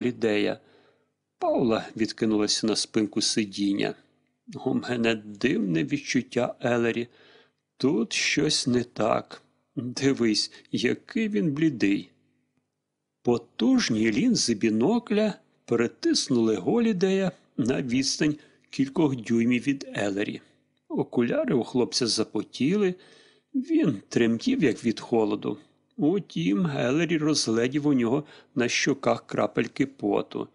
Голідея. Паула відкинулася на спинку сидіння. У мене дивне відчуття Елері. Тут щось не так. Дивись, який він блідий. Потужні лінзи бінокля перетиснули Голідея на відстань кількох дюймів від Елері. Окуляри у хлопця запотіли, він тремтів, як від холоду. Утім, Елері розглядів у нього на щоках крапельки поту.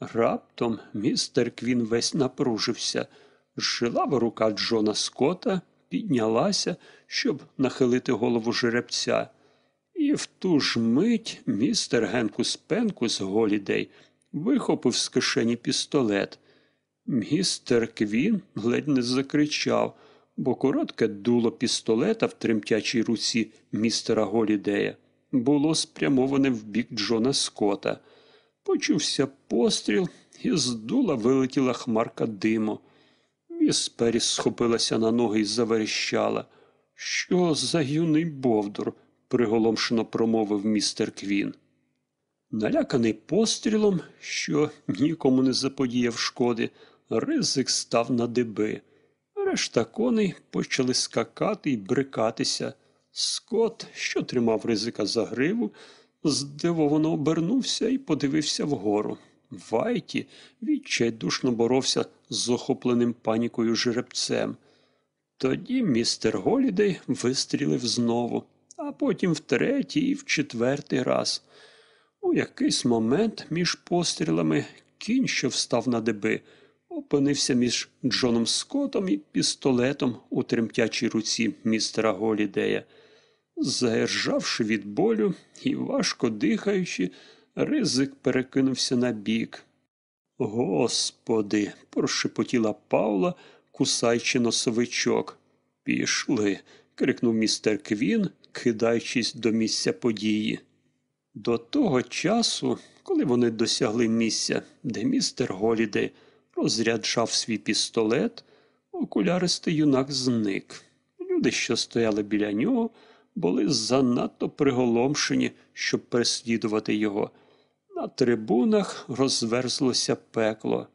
Раптом містер Квін весь напружився. Жилава рука Джона Скотта піднялася, щоб нахилити голову жеребця. І в ту ж мить містер Генкус Пенкус Голідей вихопив з кишені пістолет. Містер Квін ледь не закричав, бо коротке дуло пістолета в тремтячій руці містера Голідея було спрямоване в бік Джона Скотта. Почувся постріл, і з дула вилетіла хмарка диму. Міс Періс схопилася на ноги і заверещала. Що за юний Бовдур? приголомшено промовив містер Квін. Наляканий пострілом, що нікому не заподіяв шкоди, ризик став на диби. Решта коней почали скакати і брикатися. Скот, що тримав ризика за гриву, здивовано обернувся і подивився вгору. Вайті відчайдушно боровся з охопленим панікою жеребцем. Тоді містер Голідей вистрілив знову, а потім втретій і в четвертий раз. У якийсь момент між пострілами кінь, що встав на деби, опинився між Джоном Скотом і пістолетом у тремтячій руці містера Голідея. Заержавши від болю і важко дихаючи, ризик перекинувся на бік. Господи, прошепотіла Павла, кусаючи носовичок. Пішли. крикнув містер Квін, кидаючись до місця події. До того часу, коли вони досягли місця, де містер Голідей розряджав свій пістолет, окуляристий юнак зник. Люди, що стояли біля нього, були занадто приголомшені, щоб переслідувати його. На трибунах розверзлося пекло.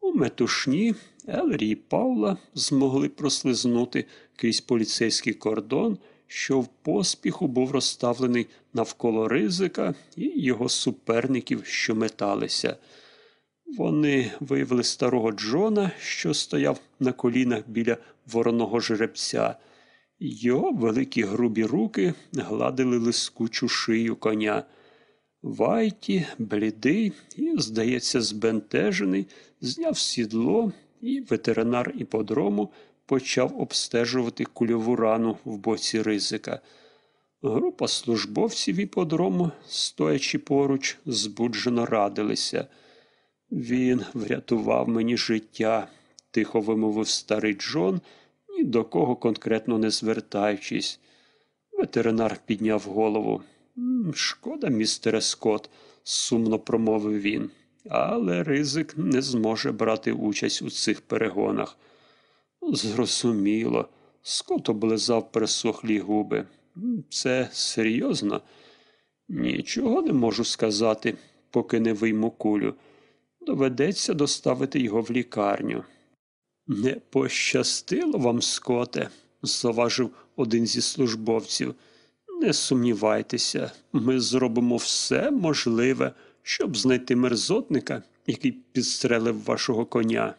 У метушні Елері і Павла змогли прослизнути крізь поліцейський кордон, що в поспіху був розставлений навколо ризика і його суперників, що металися. Вони виявили старого Джона, що стояв на колінах біля вороного жеребця. Його великі грубі руки гладили лискучу шию коня. Вайті, блідий і, здається, збентежений, зняв сідло, і ветеринар іподрому почав обстежувати кульову рану в боці ризика. Група службовців іподрому, стоячи поруч, збуджено радилися. Він врятував мені життя, тихо вимовив старий Джон, ні до кого конкретно не звертаючись. Ветеринар підняв голову. Шкода, містере Скотт, сумно промовив він, але ризик не зможе брати участь у цих перегонах. Зрозуміло, Скотт облизав пересохлі губи. Це серйозно? Нічого не можу сказати, поки не вийму кулю. Доведеться доставити його в лікарню. Не пощастило вам, Скоте, заважив один зі службовців. Не сумнівайтеся, ми зробимо все можливе, щоб знайти мерзотника, який підстрелив вашого коня.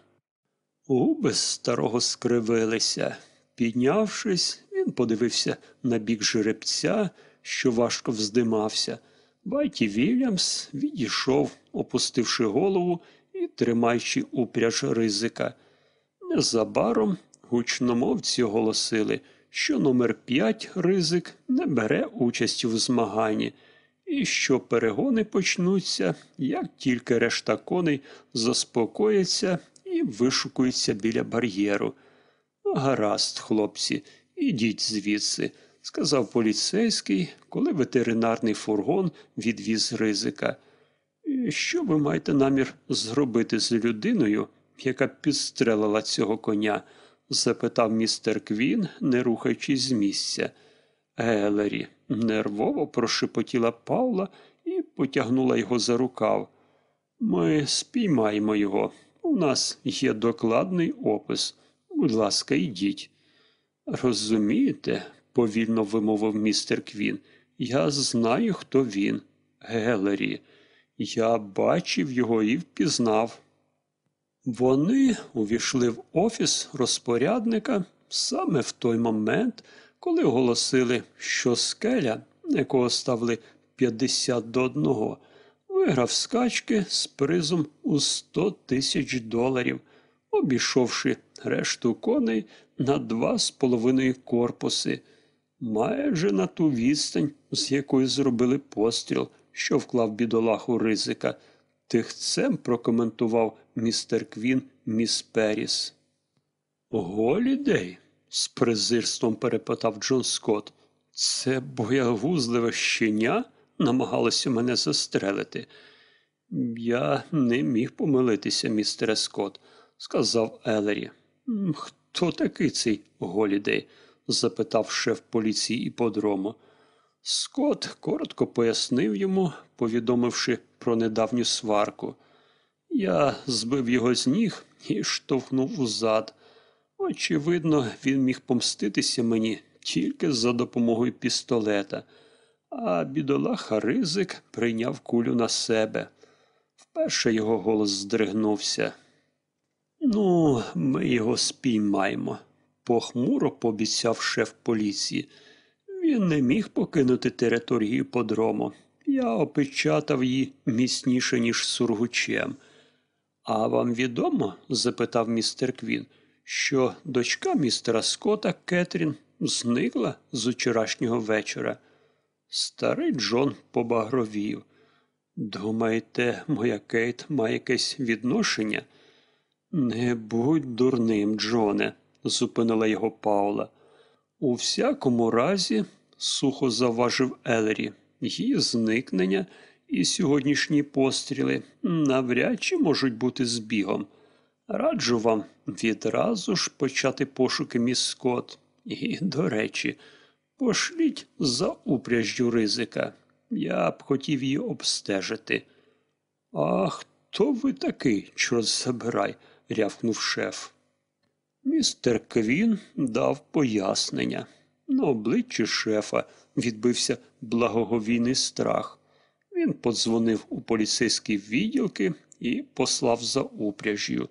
Губи старого скривилися. Піднявшись, він подивився на бік жеребця, що важко вздимався. Байті Вільямс відійшов, опустивши голову і тримаючи упряж ризика. Незабаром гучномовці оголосили – що номер 5 ризик не бере участі в змаганні, і що перегони почнуться, як тільки решта коней заспокоїться і вишукуються біля бар'єру. Гаразд, хлопці, ідіть звідси, сказав поліцейський, коли ветеринарний фургон відвіз ризика. Що ви маєте намір зробити з людиною, яка підстрелила цього коня? запитав містер Квін, не рухаючись з місця. Елері, нервово прошепотіла Паула і потягнула його за рукав. Ми спіймаємо його. У нас є докладний опис. Будь ласка, йдіть. Розумієте, повільно вимовив містер Квін. Я знаю, хто він. Гелері. Я бачив його і впізнав. Вони увійшли в офіс розпорядника саме в той момент, коли оголосили, що скеля, якого ставили 50 до 1, виграв скачки з призом у 100 тисяч доларів, обійшовши решту коней на два з половиною корпуси, майже на ту відстань, з якої зробили постріл, що вклав бідолаху ризика. Тихцем прокоментував містер Квін міс Періс. Голідей? з презирством перепитав Джон Скотт. Це боягузливе щеня намагалося мене застрелити. Я не міг помилитися, містере Скотт, сказав Елері. Хто такий цей Голідей? Запитав шеф поліції іподрому. Скотт коротко пояснив йому, повідомивши про недавню сварку. Я збив його з ніг і штовхнув узад. Очевидно, він міг помститися мені тільки за допомогою пістолета, а бідолаха ризик прийняв кулю на себе. Вперше його голос здригнувся. Ну, ми його спіймаємо, похмуро пообіцяв шеф поліції. Він не міг покинути територію подрому. Я опечатав її міцніше, ніж сургучем. А вам відомо, запитав містер Квін, що дочка містера Скота Кетрін зникла з учорашнього вечора. Старий Джон побагровів. Думаєте, моя Кейт має якесь відношення? Не будь дурним, Джоне, зупинила його Паула. У всякому разі, сухо заважив Елері, її зникнення і сьогоднішні постріли навряд чи можуть бути збігом. Раджу вам відразу ж почати пошуки міс Скотт. І, до речі, пошліть за упряждю ризика. Я б хотів її обстежити. А хто ви такий, чорт забирай? рявкнув шеф. Містер Квін дав пояснення. На обличчі шефа відбився благоговійний страх. Він подзвонив у поліцейські відділки і послав за упряжю.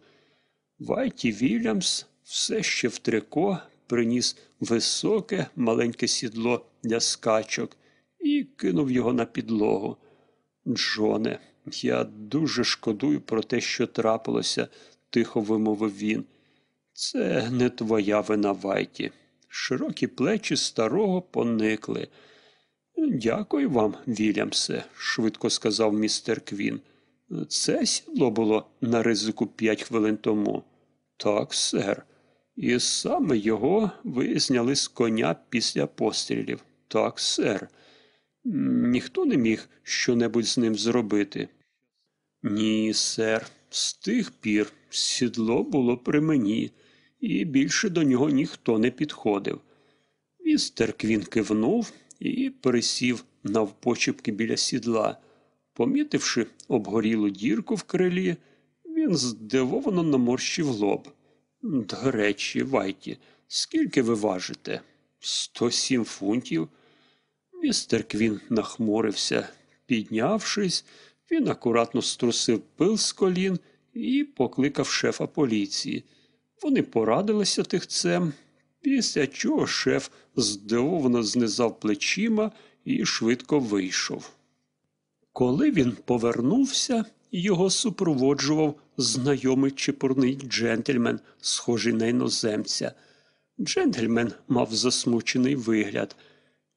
Вайті Вільямс все ще в трико приніс високе маленьке сідло для скачок і кинув його на підлогу. Джоне, я дуже шкодую про те, що трапилося, тихо вимовив він. Це не твоя вина, Вайті. Широкі плечі старого поникли. Дякую вам, Вільямсе, швидко сказав містер Квін. Це сідло було на ризику п'ять хвилин тому. Так, сер. І саме його ви зняли з коня після пострілів. Так, сер. Ніхто не міг щонебудь з ним зробити. Ні, сер. З тих пір сідло було при мені, і більше до нього ніхто не підходив. Містер Квін кивнув і пересів навпочепки біля сідла. Помітивши обгорілу дірку в крилі, він здивовано наморщив лоб. До речі, Вайті, скільки ви важите? Сто сім фунтів. Містер Квін нахмурився. Піднявшись, він акуратно струсив пил з колін і покликав шефа поліції. Вони порадилися тихцем, після чого шеф здивовано знизав плечима і швидко вийшов. Коли він повернувся, його супроводжував знайомий чепурний джентльмен, схожий на іноземця. Джентльмен мав засмучений вигляд.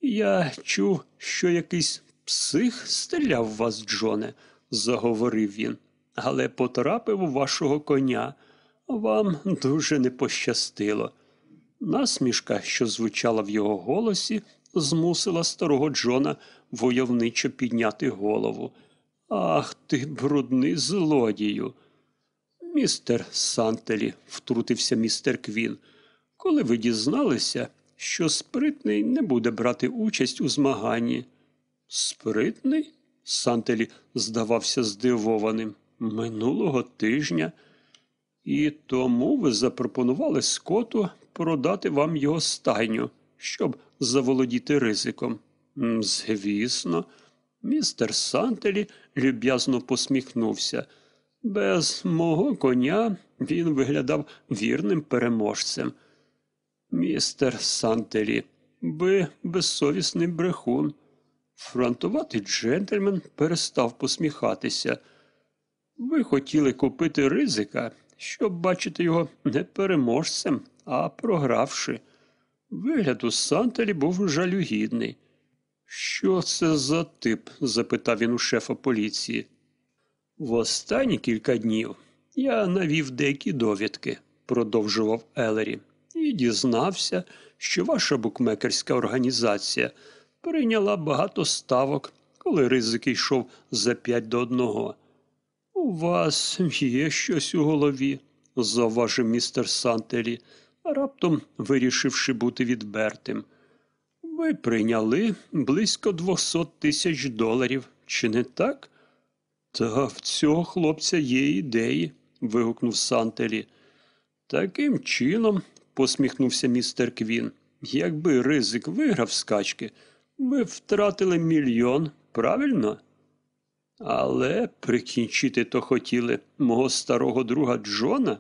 Я чув, що якийсь псих стріляв вас, Джоне, заговорив він, але потрапив у вашого коня. Вам дуже не пощастило. Насмішка, що звучала в його голосі, змусила старого Джона войовничо підняти голову. Ах ти, брудний злодію. Містер Сантелі, втрутився містер Квін, коли ви дізналися, що спритний не буде брати участь у змаганні. Спритний? Сантелі здавався здивованим. Минулого тижня. І тому ви запропонували Скоту продати вам його стайню, щоб заволодіти ризиком. Звісно, містер Сантелі люб'язно посміхнувся. Без мого коня він виглядав вірним переможцем. Містер Сантелі, ви безсовісний брехун. Фронтуватий джентльмен перестав посміхатися. Ви хотіли купити ризика, щоб бачити його не переможцем, а програвши. Вигляд у Сантелі був жалюгідний. Що це за тип? запитав він у шефа поліції. В останні кілька днів я навів деякі довідки, продовжував Елері, і дізнався, що ваша букмекерська організація прийняла багато ставок, коли ризик йшов за п'ять до одного. У вас є щось у голові, зауважив містер Сантелі, раптом вирішивши бути відвертим. Ви прийняли близько двохсот тисяч доларів, чи не так? Та в цього хлопця є ідеї, вигукнув Сантелі. Таким чином, посміхнувся містер Квін, якби ризик виграв скачки, ви втратили мільйон, правильно? Але прикінчити то хотіли мого старого друга Джона,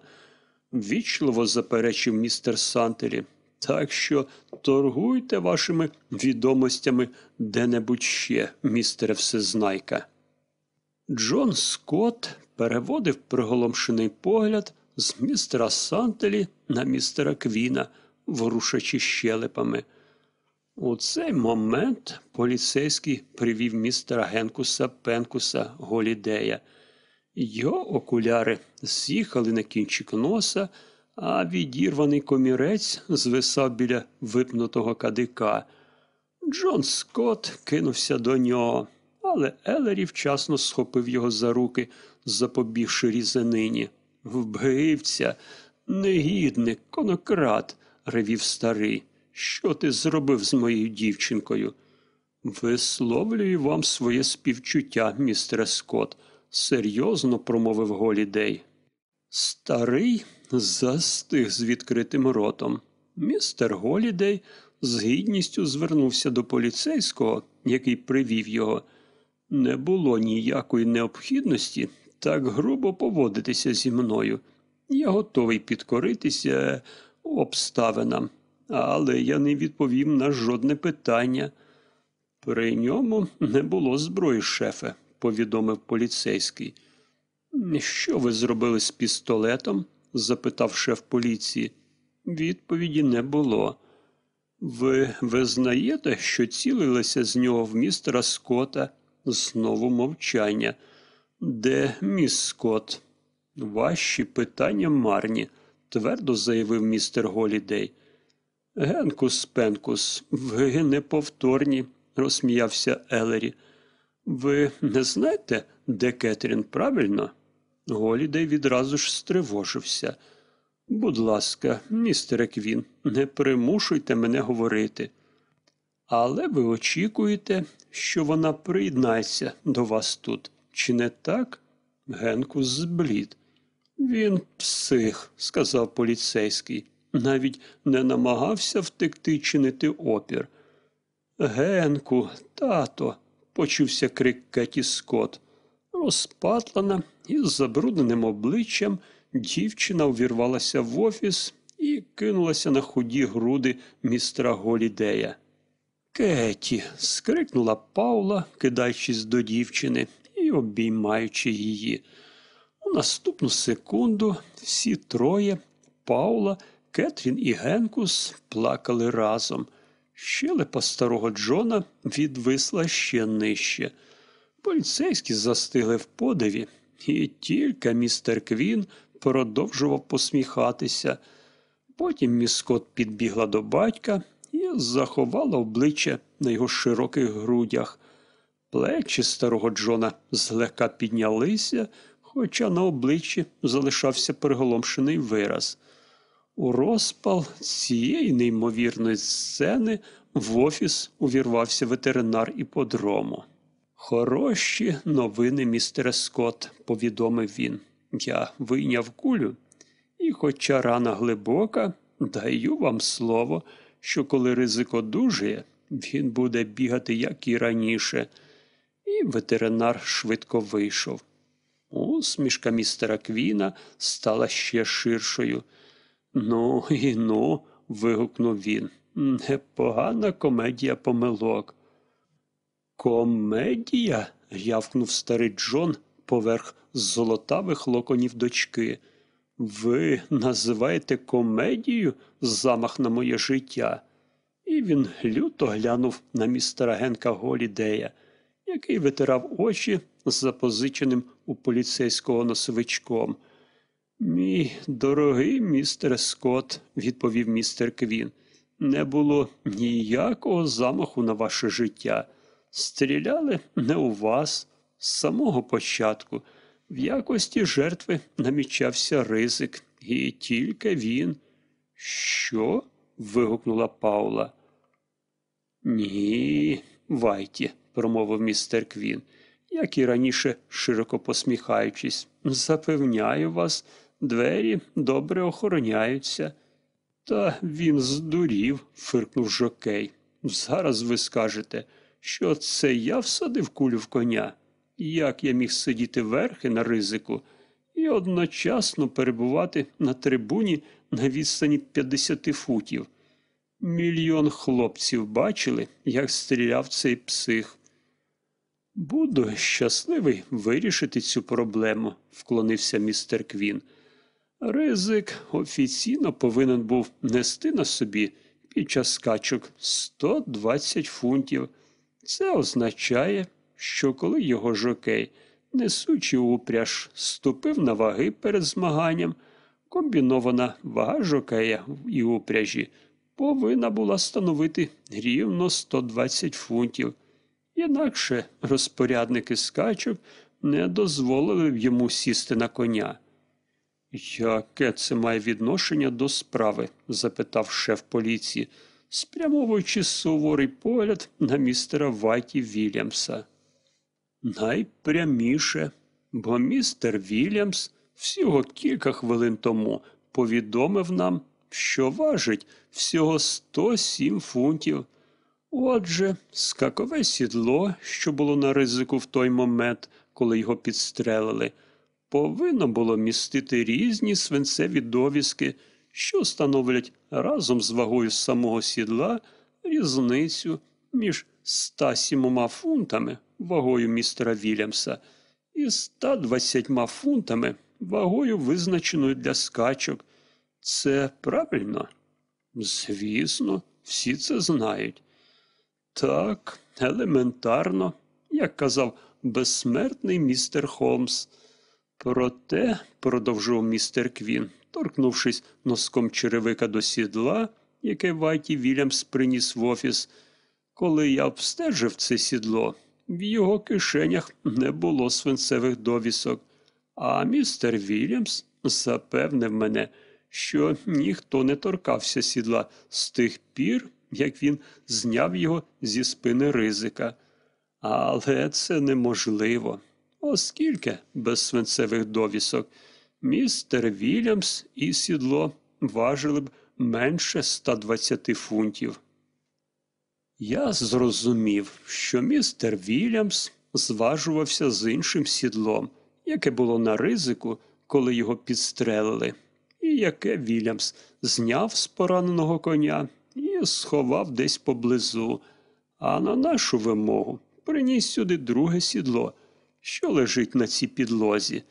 вічливо заперечив містер Сантелі. Так що торгуйте вашими відомостями де-небудь ще, містере Всезнайка. Джон Скотт переводив приголомшений погляд з містера Сантелі на містера Квіна, ворушачи щелепами. У цей момент поліцейський привів містера Генкуса Пенкуса Голідея. Його окуляри з'їхали на кінчик носа, а відірваний комірець звисав біля випнутого кадика. Джон Скотт кинувся до нього, але Елері вчасно схопив його за руки, запобігши різанині. Вбивця, негідник, конократ, ревів старий. Що ти зробив з моєю дівчинкою? Висловлюю вам своє співчуття, містере Скотт, серйозно промовив Голідей. Старий застиг з відкритим ротом. Містер Голідей з гідністю звернувся до поліцейського, який привів його. Не було ніякої необхідності так грубо поводитися зі мною. Я готовий підкоритися обставинам, але я не відповів на жодне питання. При ньому не було зброї, шефе, повідомив поліцейський. Що ви зробили з пістолетом? запитав шеф поліції. Відповіді не було. Ви визнаєте, що цілилися з нього в містера Скотта? Знову мовчання. Де міс Скотт? Ваші питання марні, твердо заявив містер Голідей. Генкус Пенкус, ви неповторні, розсміявся Елері. Ви не знаєте, де Кетрін, правильно? Голідей відразу ж стривожився. Будь ласка, містере Квін, не примушуйте мене говорити. Але ви очікуєте, що вона приєднається до вас тут, чи не так? Генкус зблід. Він псих, сказав поліцейський, навіть не намагався втекти чинити опір. Генку, тато, почувся крик Кеті Скотт. Розпатлана і з забрудненим обличчям дівчина увірвалася в офіс і кинулася на худі груди містера Голідея. Кеті. скрикнула Паула, кидаючись до дівчини і обіймаючи її. У наступну секунду всі троє Паула, Кетрін і Генкус плакали разом. Щелепа старого Джона відвисла ще нижче. Поліцейські застигли в подиві, і тільки містер Квін продовжував посміхатися. Потім міс Скотт підбігла до батька і заховала обличчя на його широких грудях. Плечі старого Джона злегка піднялися, хоча на обличчі залишався приголомшений вираз. У розпал цієї неймовірної сцени в офіс увірвався ветеринар іподрому. Хороші новини, містере Скотт, повідомив він. Я вийняв кулю, і, хоча рана глибока, даю вам слово, що коли ризик одужає, він буде бігати, як і раніше. І ветеринар швидко вийшов. Усмішка містера Квіна стала ще ширшою. Ну і ну, вигукнув він. Непогана комедія помилок. Комедія? рявкнув старий Джон поверх золотавих локонів дочки. Ви називаєте комедією замах на моє життя? І він люто глянув на містера Генка Голідея, який витирав очі запозиченим у поліцейського носовичком. Мій дорогий містер Скотт, відповів містер Квін, не було ніякого замаху на ваше життя. Стріляли не у вас з самого початку. В якості жертви намічався ризик, і тільки він. Що? вигукнула Паула. Ні, Вайті, промовив містер Квін, як і раніше, широко посміхаючись. Запевняю вас, двері добре охороняються. Та він здурів, фиркнув жокей. Зараз ви скажете, що це я всадив кулю в коня. Як я міг сидіти верхи на ризику і одночасно перебувати на трибуні на відстані 50 футів? Мільйон хлопців бачили, як стріляв цей псих. Буду щасливий вирішити цю проблему, вклонився містер Квін. Ризик офіційно повинен був нести на собі під час скачок 120 фунтів. Це означає, що коли його жокей, несучи упряж, ступив на ваги перед змаганням, комбінована вага жокея і упряжі повинна була становити рівно 120 фунтів. Інакше розпорядники скачок не дозволили б йому сісти на коня. Яке це має відношення до справи? запитав шеф поліції, спрямовуючи суворий погляд на містера Вайті Вільямса. Найпряміше, бо містер Вільямс всього кілька хвилин тому повідомив нам, що важить всього 107 фунтів. Отже, скакове сідло, що було на ризику в той момент, коли його підстрелили, повинно було містити різні свинцеві довіски, що становлять разом з вагою самого сідла різницю між 107 фунтами вагою містера Вільямса і 120 фунтами вагою, визначеною для скачок. Це правильно? Звісно, всі це знають. Так, елементарно, як казав безсмертний містер Холмс. Проте, продовжував містер Квін, торкнувшись носком черевика до сідла, яке Вайті Вільямс приніс в офіс, коли я обстежив це сідло, в його кишенях не було свинцевих довісок, а містер Вільямс запевнив мене, що ніхто не торкався сідла з тих пір, як він зняв його зі спини ризика. Але це неможливо, оскільки без свинцевих довісок містер Вільямс і сідло важили б менше 120 фунтів. Я зрозумів, що містер Вільямс зважувався з іншим сідлом, яке було на ризику, коли його підстрелили, і яке Вільямс зняв з пораненого коня і сховав десь поблизу, а на нашу вимогу приніс сюди друге сідло, що лежить на цій підлозі,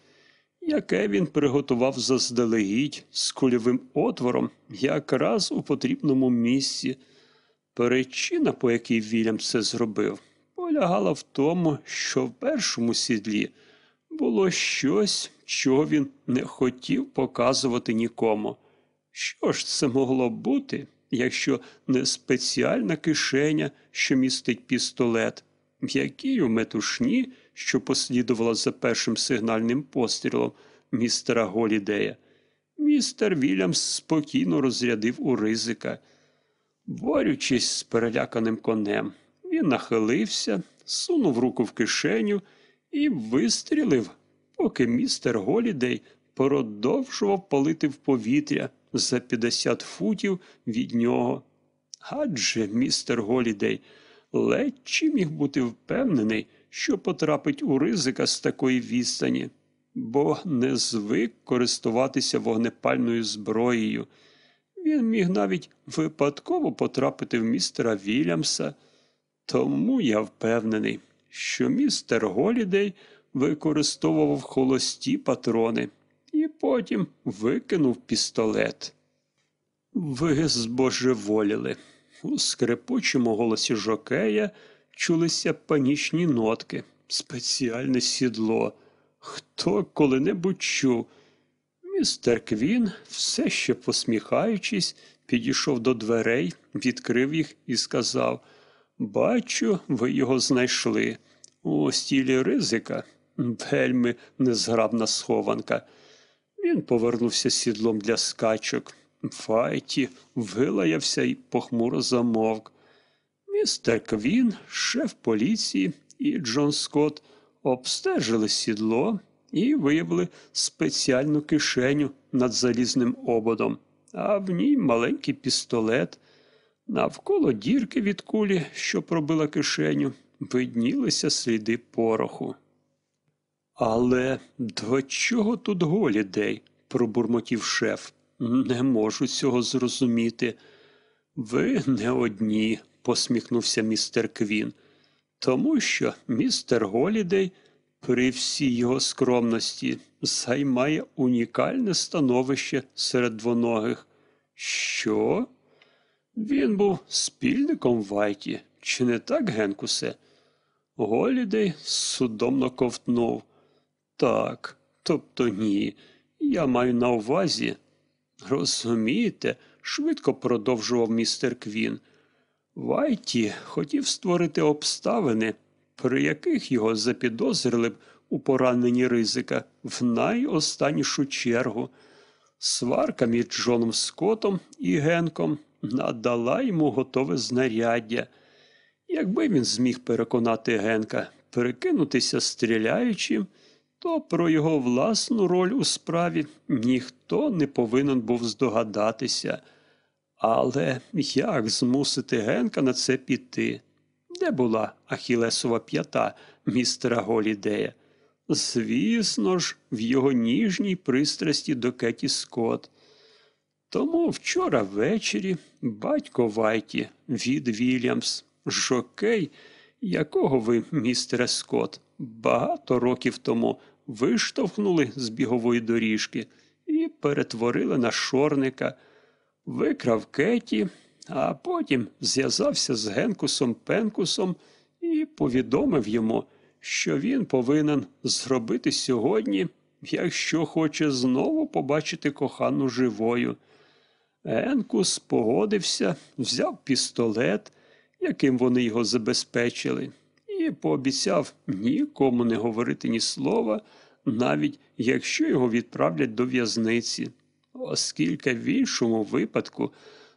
яке він приготував заздалегідь з кульовим отвором якраз у потрібному місці. Причина, по якій Вільям це зробив, полягала в тому, що в першому сідлі було щось, чого він не хотів показувати нікому. Що ж це могло бути, якщо не спеціальна кишеня, що містить пістолет, якій у метушні, що послідувала за першим сигнальним пострілом містера Голідея, містер Вільямс спокійно розрядив у ризика. Борючись з переляканим конем, він нахилився, сунув руку в кишеню і вистрілив, поки містер Голідей продовжував палити в повітря за 50 футів від нього. Адже містер Голідей ледь чи міг бути впевнений, що потрапить у ризика з такої відстані, бо не звик користуватися вогнепальною зброєю. Він міг навіть випадково потрапити в містера Вільямса. Тому я впевнений, що містер Голідей використовував холості патрони і потім викинув пістолет. Ви збожеволіли. У скрипучому голосі жокея чулися панічні нотки, спеціальне сідло. Хто коли-небудь чув? Містер Квін, все ще посміхаючись, підійшов до дверей, відкрив їх і сказав Бачу, ви його знайшли. У стілі ризика. Вельми незграбна схованка. Він повернувся сідлом для скачок. Файті вилаявся і похмуро замовк. Містер Квін, шеф поліції і Джон Скотт обстежили сідло і виявили спеціальну кишеню над залізним ободом, а в ній маленький пістолет. Навколо дірки від кулі, що пробила кишеню, виднілися сліди пороху. Але до чого тут голідей? пробурмотів шеф. Не можу цього зрозуміти. Ви не одні, посміхнувся містер Квін, тому що містер Голідей, при всій його скромності, займає унікальне становище серед двоногих. Що? Він був спільником Вайті, чи не так, Генкусе? Голідей судомно ковтнув. Так, тобто ні. Я маю на увазі. Розумієте, швидко продовжував містер Квін. Вайті хотів створити обставини, при яких його запідозрили б у пораненні ризика в найостаннішу чергу. Сварка між Джоном Скотом і Генком надала йому готове знаряддя. Якби він зміг переконати Генка перекинутися стріляючим, то про його власну роль у справі ніхто не повинен був здогадатися. Але як змусити Генка на це піти? Де була Ахілесова п'ята містера Голідея? Звісно ж, в його ніжній пристрасті до Кеті Скотт. Тому вчора ввечері батько Вайті від Вільямс, жокей, якого ви, містере Скотт, багато років тому виштовхнули з бігової доріжки і перетворили на шорника, викрав Кеті, а потім зв'язався з Генкусом Пенкусом і повідомив йому, що він повинен зробити сьогодні, якщо хоче знову побачити кохану живою. Енкус погодився, взяв пістолет, яким вони його забезпечили, і пообіцяв нікому не говорити ні слова, навіть якщо його відправлять до в'язниці, оскільки в іншому випадку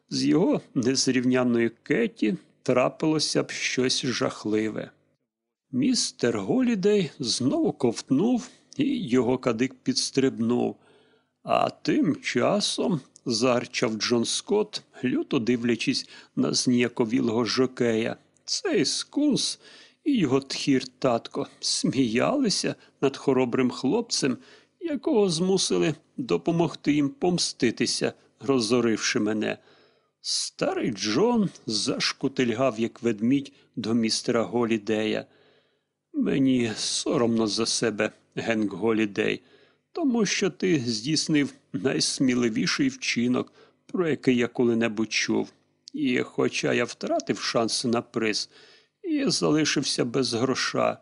з його незрівнянної Кеті трапилося б щось жахливе. Містер Голідей знову ковтнув і його кадик підстрибнув, а тим часом зарчав Джон Скотт, люто дивлячись на зніяковілого жокея. Цей скунс і його тхір татко сміялися над хоробрим хлопцем, якого змусили допомогти їм помститися, розоривши мене. Старий Джон зашкутильгав, як ведмідь до містера Голідея. Мені соромно за себе, Генк Голідей тому що ти здійснив найсміливіший вчинок, про який я коли-небудь чув. І, хоча я втратив шанси на приз і залишився без гроша,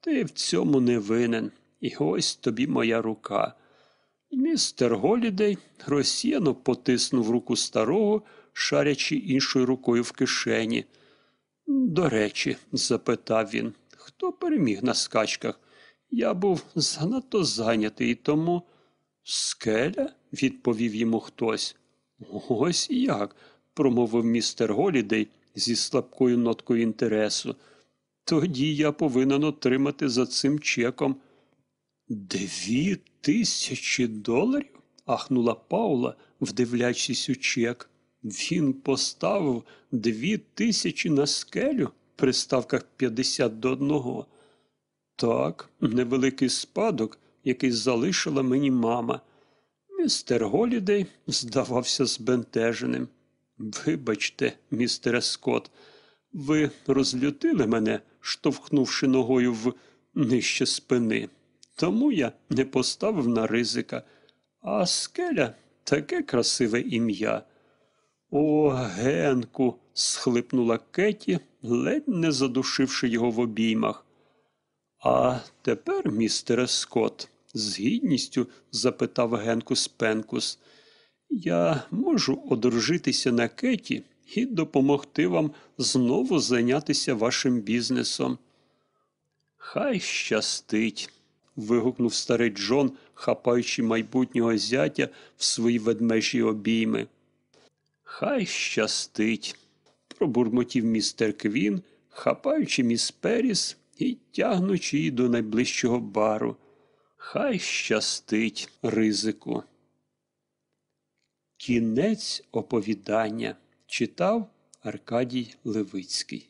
ти в цьому не винен, і ось тобі моя рука. Містер Голідей розсіяно потиснув руку старого, шарячи іншою рукою в кишені. До речі, запитав він, хто переміг на скачках? Я був занадто зайнятий, і тому. Скеля? відповів йому хтось. Ось як, промовив містер Голідей зі слабкою ноткою інтересу. Тоді я повинен отримати за цим чеком. Дві тисячі доларів? ахнула Паула, вдивлячись у чек. Він поставив дві тисячі на скелю при ставках 50 до одного. Так, невеликий спадок, який залишила мені мама. Містер Голідей здавався збентеженим. Вибачте, містере Скотт, ви розлютили мене, штовхнувши ногою в нижче спини. Тому я не поставив на ризика. А скеля таке красиве ім'я. О, Генку. схлипнула Кеті, ледь не задушивши його в обіймах. А тепер, містере Скотт, з гідністю запитав Генкус Пенкус, я можу одружитися на Кеті і допомогти вам знову зайнятися вашим бізнесом. Хай щастить. Вигукнув старий Джон, хапаючи майбутнього зятя в свої ведмежі обійми. Хай щастить, пробурмотів містер Квін, хапаючи міс Періс і тягнучи її до найближчого бару. Хай щастить ризику. Кінець оповідання читав Аркадій Левицький.